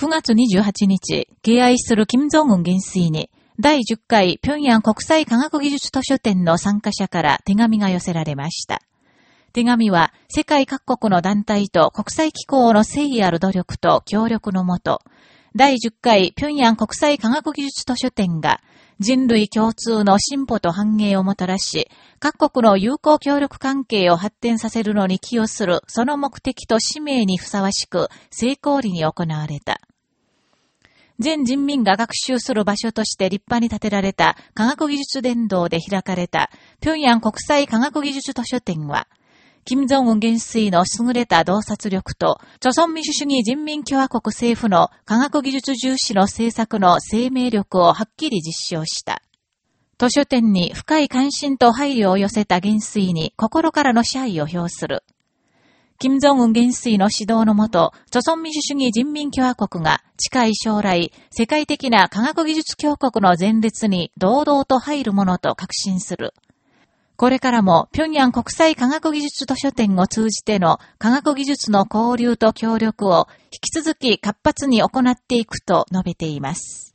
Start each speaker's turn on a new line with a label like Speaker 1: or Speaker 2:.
Speaker 1: 9月28日、敬愛する金正恩元帥に、第10回平壌国際科学技術図書展の参加者から手紙が寄せられました。手紙は世界各国の団体と国際機構の誠意ある努力と協力のもと、第10回平壌国際科学技術図書展が人類共通の進歩と繁栄をもたらし、各国の友好協力関係を発展させるのに寄与するその目的と使命にふさわしく成功裏に行われた。全人民が学習する場所として立派に建てられた科学技術伝道で開かれた平壌国際科学技術図書展は、金正恩元帥の優れた洞察力と、朝鮮民主主義人民共和国政府の科学技術重視の政策の生命力をはっきり実証した。図書展に深い関心と配慮を寄せた元帥に心からの謝意を表する。金正恩元帥の指導のもと、朝鮮民主主義人民共和国が近い将来、世界的な科学技術強国の前列に堂々と入るものと確信する。これからも、平壌国際科学技術図書店を通じての科学技術の交流と協力を引き続き活発に行っていくと述べています。